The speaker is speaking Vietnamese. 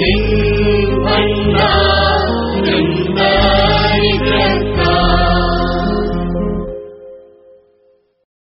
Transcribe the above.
minh anh đã